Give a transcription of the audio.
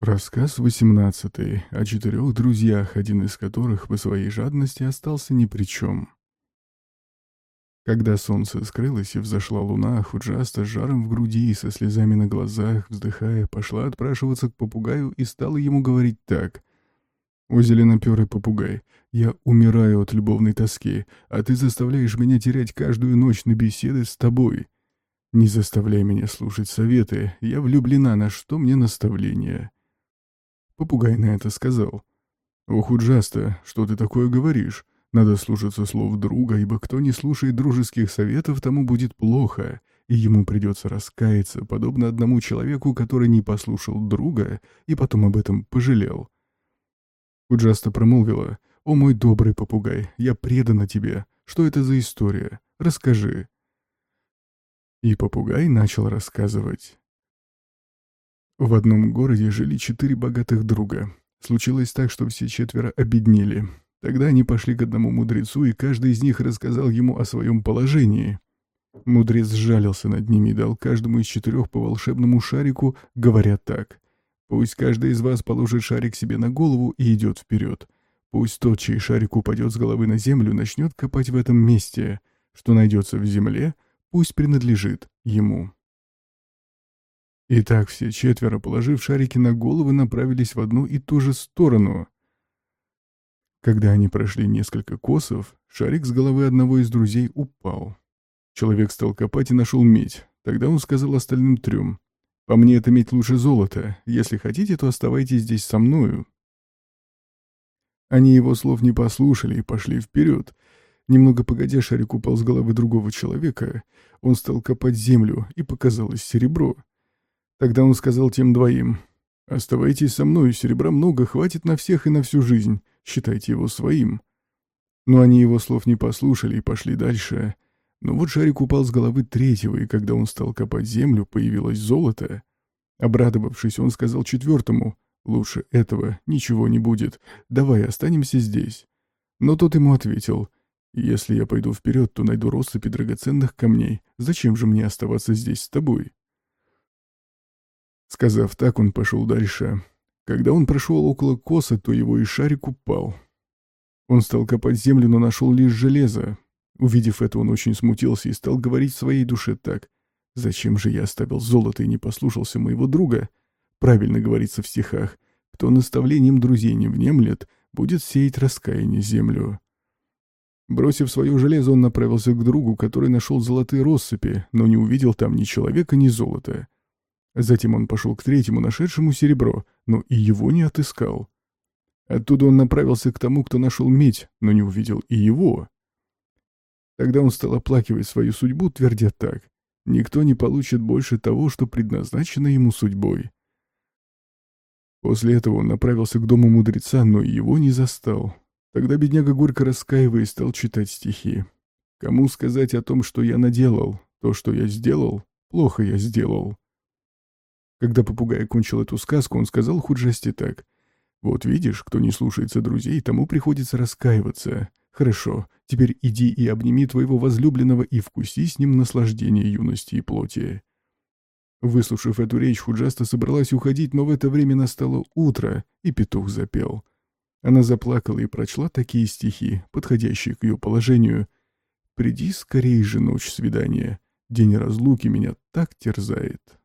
Рассказ 18 о четырех друзьях, один из которых по своей жадности остался ни при чем. Когда солнце скрылось и взошла луна, Худжаста с жаром в груди и со слезами на глазах, вздыхая, пошла отпрашиваться к попугаю и стала ему говорить так. «О, зеленоперый попугай, я умираю от любовной тоски, а ты заставляешь меня терять каждую ночь на беседы с тобой. Не заставляй меня слушать советы, я влюблена, на что мне наставление?» Попугай на это сказал. «Ох, Уджаста, что ты такое говоришь? Надо слушаться слов друга, ибо кто не слушает дружеских советов, тому будет плохо, и ему придется раскаяться, подобно одному человеку, который не послушал друга и потом об этом пожалел». Уджаста промолвила. «О, мой добрый попугай, я предана тебе. Что это за история? Расскажи». И попугай начал рассказывать. В одном городе жили четыре богатых друга. Случилось так, что все четверо обеднели. Тогда они пошли к одному мудрецу, и каждый из них рассказал ему о своем положении. Мудрец сжалился над ними и дал каждому из четырех по волшебному шарику, говоря так. «Пусть каждый из вас положит шарик себе на голову и идет вперед. Пусть тот, чей шарик упадет с головы на землю, начнет копать в этом месте. Что найдется в земле, пусть принадлежит ему». Итак, все четверо, положив шарики на головы, направились в одну и ту же сторону. Когда они прошли несколько косов, шарик с головы одного из друзей упал. Человек стал копать и нашел медь. Тогда он сказал остальным трем, «По мне это медь лучше золота. Если хотите, то оставайтесь здесь со мною». Они его слов не послушали и пошли вперед. Немного погодя, шарик упал с головы другого человека. Он стал копать землю, и показалось серебро. Тогда он сказал тем двоим, «Оставайтесь со мной, серебра много, хватит на всех и на всю жизнь, считайте его своим». Но они его слов не послушали и пошли дальше. Но вот шарик упал с головы третьего, и когда он стал копать землю, появилось золото. Обрадовавшись, он сказал четвертому, «Лучше этого ничего не будет, давай останемся здесь». Но тот ему ответил, «Если я пойду вперед, то найду россыпи драгоценных камней, зачем же мне оставаться здесь с тобой?» Сказав так, он пошел дальше. Когда он прошел около коса, то его и шарик упал. Он стал копать землю, но нашел лишь железо. Увидев это, он очень смутился и стал говорить своей душе так. «Зачем же я оставил золото и не послушался моего друга?» Правильно говорится в стихах. «Кто наставлением друзей не внемлет, будет сеять раскаяние землю». Бросив свое железо, он направился к другу, который нашел золотые россыпи, но не увидел там ни человека, ни золота. Затем он пошел к третьему, нашедшему серебро, но и его не отыскал. Оттуда он направился к тому, кто нашел медь, но не увидел и его. Тогда он стал оплакивать свою судьбу, твердя так. Никто не получит больше того, что предназначено ему судьбой. После этого он направился к дому мудреца, но его не застал. Тогда бедняга горько раскаиваясь стал читать стихи. «Кому сказать о том, что я наделал? То, что я сделал, плохо я сделал. Когда попугай кончил эту сказку, он сказал Худжасти так. «Вот видишь, кто не слушается друзей, тому приходится раскаиваться. Хорошо, теперь иди и обними твоего возлюбленного и вкуси с ним наслаждение юности и плоти». Выслушав эту речь, Худжаста собралась уходить, но в это время настало утро, и петух запел. Она заплакала и прочла такие стихи, подходящие к ее положению. «Приди скорей же ночь свидания, день разлуки меня так терзает».